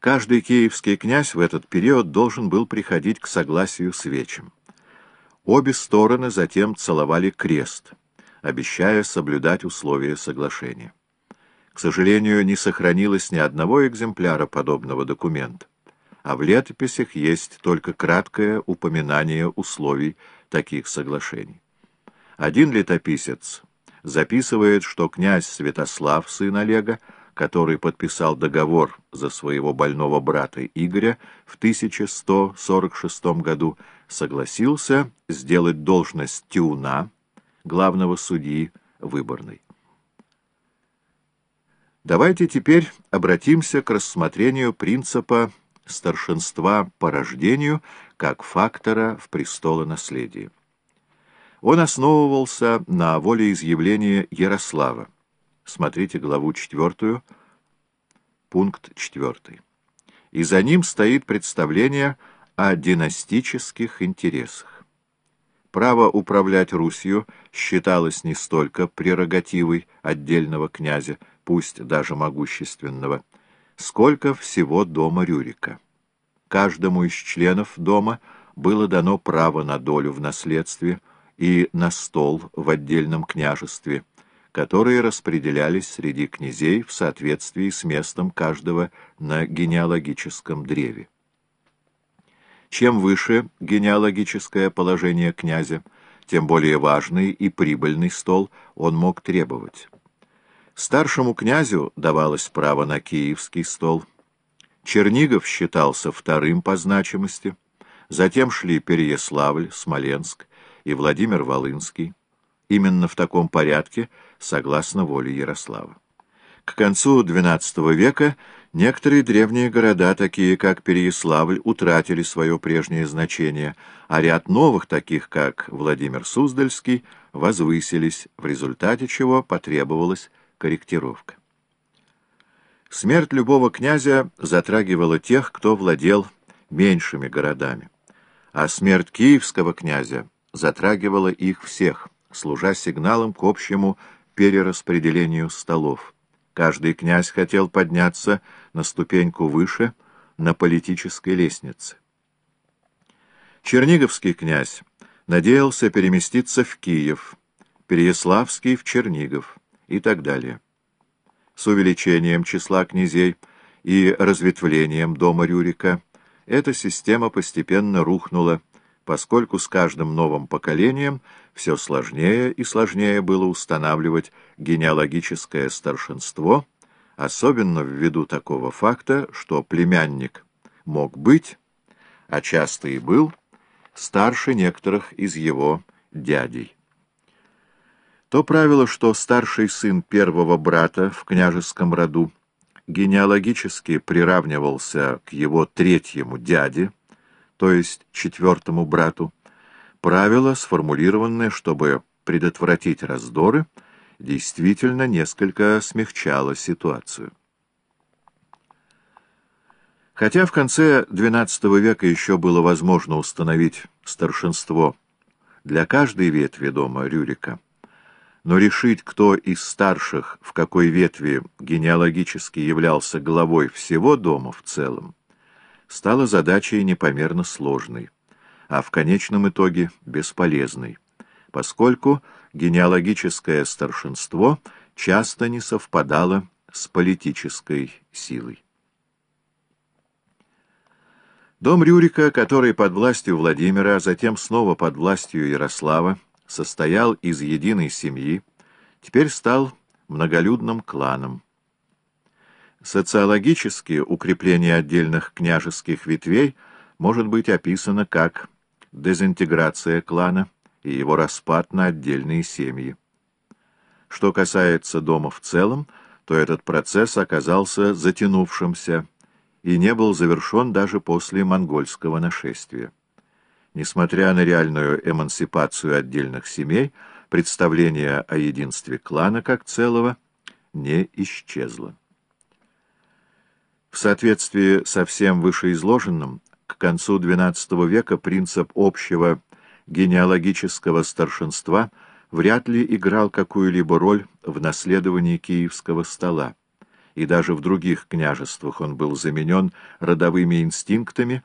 Каждый киевский князь в этот период должен был приходить к согласию с вечем. Обе стороны затем целовали крест, обещая соблюдать условия соглашения. К сожалению, не сохранилось ни одного экземпляра подобного документа, а в летописях есть только краткое упоминание условий таких соглашений. Один летописец записывает, что князь Святослав, сын Олега, который подписал договор за своего больного брата Игоря в 1146 году, согласился сделать должность Тюна, главного судьи, выборной. Давайте теперь обратимся к рассмотрению принципа старшинства по рождению как фактора в престолонаследии. Он основывался на волеизъявлении Ярослава. Смотрите главу 4, пункт 4. И за ним стоит представление о династических интересах. Право управлять Русью считалось не столько прерогативой отдельного князя, пусть даже могущественного, сколько всего дома Рюрика. Каждому из членов дома было дано право на долю в наследстве и на стол в отдельном княжестве, которые распределялись среди князей в соответствии с местом каждого на генеалогическом древе. Чем выше генеалогическое положение князя, тем более важный и прибыльный стол он мог требовать. Старшему князю давалось право на киевский стол. Чернигов считался вторым по значимости. Затем шли Переяславль, Смоленск и Владимир Волынский. Именно в таком порядке, согласно воле Ярослава. К концу XII века некоторые древние города, такие как Переяславль, утратили свое прежнее значение, а ряд новых, таких как Владимир Суздальский, возвысились, в результате чего потребовалось корректировка. Смерть любого князя затрагивала тех, кто владел меньшими городами, а смерть киевского князя затрагивала их всех, служа сигналом к общему перераспределению столов. Каждый князь хотел подняться на ступеньку выше на политической лестнице. Черниговский князь надеялся переместиться в Киев, Переяславский — в Чернигов и так далее. С увеличением числа князей и разветвлением дома Рюрика эта система постепенно рухнула, поскольку с каждым новым поколением все сложнее и сложнее было устанавливать генеалогическое старшинство, особенно ввиду такого факта, что племянник мог быть, а часто и был, старше некоторых из его дядей. То правило, что старший сын первого брата в княжеском роду генеалогически приравнивался к его третьему дяде, то есть четвертому брату, правило, сформулированное, чтобы предотвратить раздоры, действительно несколько смягчало ситуацию. Хотя в конце XII века еще было возможно установить старшинство для каждой ветви дома Рюрика, но решить, кто из старших в какой ветви генеалогически являлся главой всего дома в целом, стало задачей непомерно сложной, а в конечном итоге бесполезной, поскольку генеалогическое старшинство часто не совпадало с политической силой. Дом Рюрика, который под властью Владимира, а затем снова под властью Ярослава, состоял из единой семьи, теперь стал многолюдным кланом. Социологически укрепление отдельных княжеских ветвей может быть описано как дезинтеграция клана и его распад на отдельные семьи. Что касается дома в целом, то этот процесс оказался затянувшимся и не был завершен даже после монгольского нашествия. Несмотря на реальную эмансипацию отдельных семей, представление о единстве клана как целого не исчезло. Соответствии со всем вышеизложенным, к концу XII века принцип общего генеалогического старшинства вряд ли играл какую-либо роль в наследовании киевского стола, и даже в других княжествах он был заменен родовыми инстинктами,